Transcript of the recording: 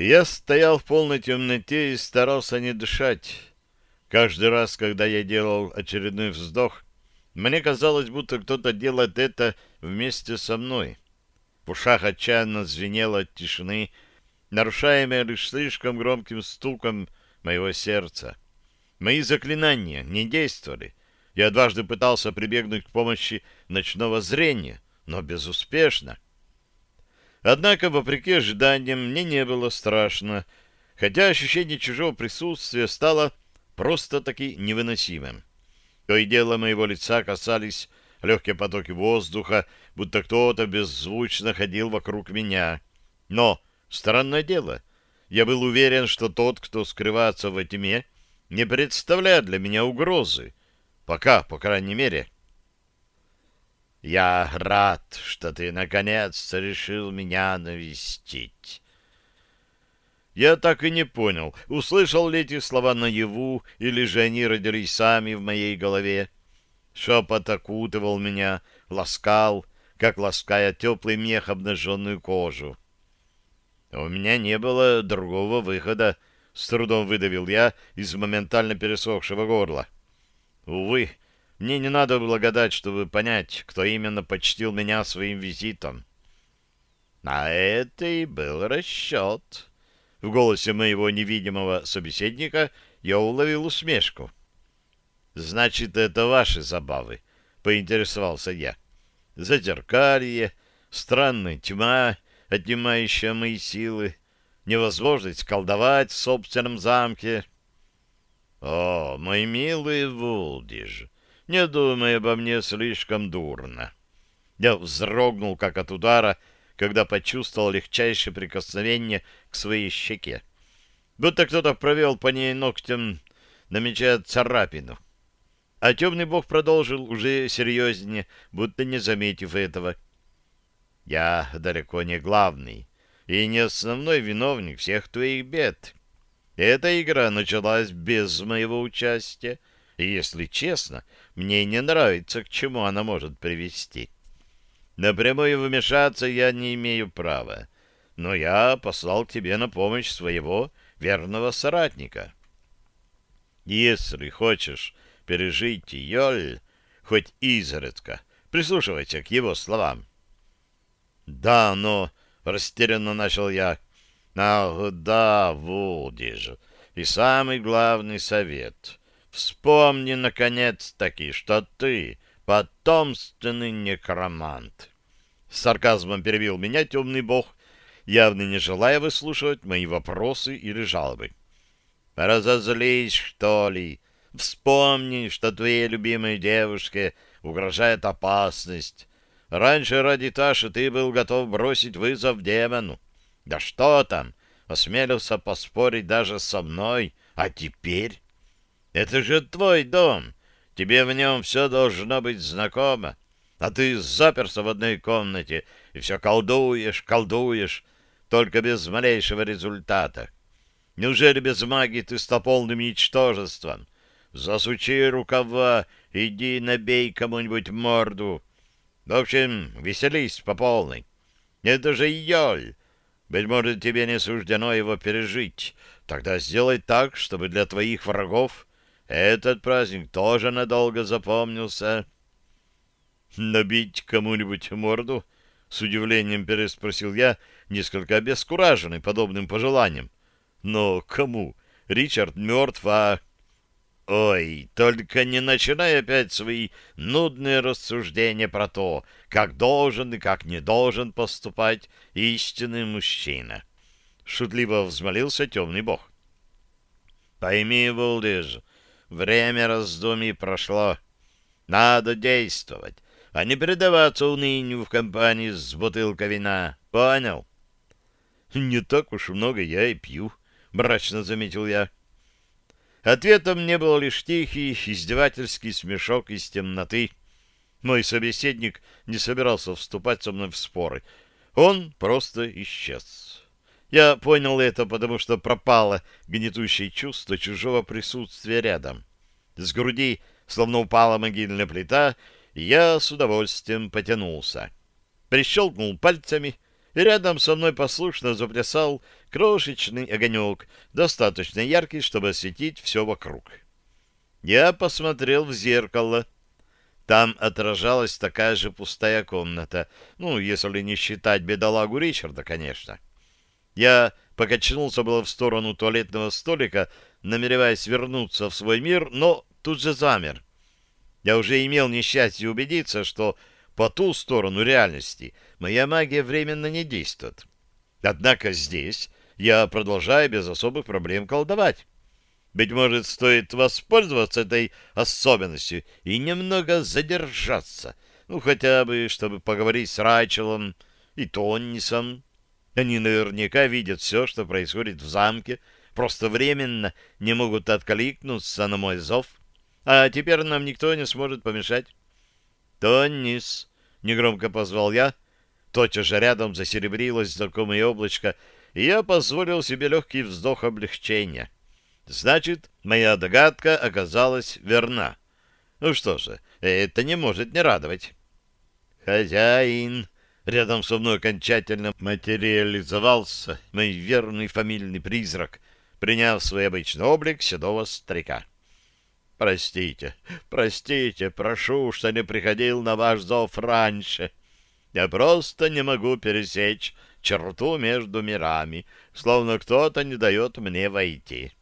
Я стоял в полной темноте и старался не дышать. Каждый раз, когда я делал очередной вздох, мне казалось, будто кто-то делает это вместе со мной. В ушах отчаянно звенело от тишины, нарушаемая лишь слишком громким стуком моего сердца. Мои заклинания не действовали. Я дважды пытался прибегнуть к помощи ночного зрения, но безуспешно. Однако, вопреки ожиданиям, мне не было страшно, хотя ощущение чужого присутствия стало просто-таки невыносимым. То и дело моего лица касались легкие потоки воздуха, будто кто-то беззвучно ходил вокруг меня. Но, странное дело, я был уверен, что тот, кто скрывается во тьме, не представляет для меня угрозы. Пока, по крайней мере. «Я рад, что ты наконец-то решил меня навестить». Я так и не понял, услышал ли эти слова наяву, или же они родились сами в моей голове. Шепот окутывал меня, ласкал, как лаская теплый мех обнаженную кожу. У меня не было другого выхода, с трудом выдавил я из моментально пересохшего горла. Увы, мне не надо было чтобы понять, кто именно почтил меня своим визитом. А это и был расчет. В голосе моего невидимого собеседника я уловил усмешку. «Значит, это ваши забавы», — поинтересовался я. «Зазеркалье, странная тьма, отнимающая мои силы, невозможность колдовать в собственном замке». «О, мой милый Вулдиж, не думай обо мне слишком дурно». Я вздрогнул, как от удара, когда почувствовал легчайшее прикосновение к своей щеке. Будто кто-то провел по ней ногтем, намечая царапину. А темный бог продолжил уже серьезнее, будто не заметив этого. «Я далеко не главный и не основной виновник всех твоих бед. Эта игра началась без моего участия, и, если честно, мне не нравится, к чему она может привести». Напрямую вмешаться я не имею права, но я послал тебе на помощь своего верного соратника. Если хочешь пережить Йоль, хоть изредка, прислушивайся к его словам. Да, но растерянно начал я. Ах, да, Вулдиж, и самый главный совет. Вспомни, наконец-таки, что ты потомственный некромант. С сарказмом перебил меня темный бог, явно не желая выслушивать мои вопросы или жалобы. «Разозлись, что ли? Вспомни, что твоей любимой девушке угрожает опасность. Раньше ради Таши ты был готов бросить вызов демону. Да что там, осмелился поспорить даже со мной, а теперь? Это же твой дом, Тебе в нем все должно быть знакомо, а ты заперся в одной комнате и все колдуешь, колдуешь, только без малейшего результата. Неужели без магии ты стал полным ничтожеством? Засучи рукава, иди набей кому-нибудь морду. В общем, веселись по полной. Это же Йоль. Быть может, тебе не суждено его пережить. Тогда сделай так, чтобы для твоих врагов этот праздник тоже надолго запомнился. «Набить кому-нибудь морду?» — с удивлением переспросил я, несколько обескураженный подобным пожеланием. «Но кому? Ричард мертв, а...» «Ой, только не начинай опять свои нудные рассуждения про то, как должен и как не должен поступать истинный мужчина!» Шутливо взмолился темный бог. «Пойми, Волдеж, Время раздумий прошло. Надо действовать, а не предаваться унынию в компании с бутылкой вина. Понял? Не так уж много я и пью, мрачно заметил я. Ответом мне был лишь тихий, издевательский смешок из темноты. Мой собеседник не собирался вступать со мной в споры. Он просто исчез. Я понял это, потому что пропало гнетущее чувство чужого присутствия рядом. С груди словно упала могильная плита, и я с удовольствием потянулся. Прищелкнул пальцами, и рядом со мной послушно заплясал крошечный огонек, достаточно яркий, чтобы осветить все вокруг. Я посмотрел в зеркало. Там отражалась такая же пустая комната, ну, если не считать бедолагу Ричарда, конечно. Я покачнулся было в сторону туалетного столика, намереваясь вернуться в свой мир, но тут же замер. Я уже имел несчастье убедиться, что по ту сторону реальности моя магия временно не действует. Однако здесь я продолжаю без особых проблем колдовать. Быть может, стоит воспользоваться этой особенностью и немного задержаться, ну, хотя бы, чтобы поговорить с Райчелом и Тоннисом. Они наверняка видят все, что происходит в замке, просто временно не могут откликнуться на мой зов, а теперь нам никто не сможет помешать. «Тоннис!» — негромко позвал я. Тотчас же рядом засеребрилось знакомое облачко, и я позволил себе легкий вздох облегчения. Значит, моя догадка оказалась верна. Ну что же, это не может не радовать. «Хозяин!» Рядом со мной окончательно материализовался мой верный фамильный призрак, приняв свой обычный облик седого старика. «Простите, простите, прошу, что не приходил на ваш зов раньше. Я просто не могу пересечь черту между мирами, словно кто-то не дает мне войти».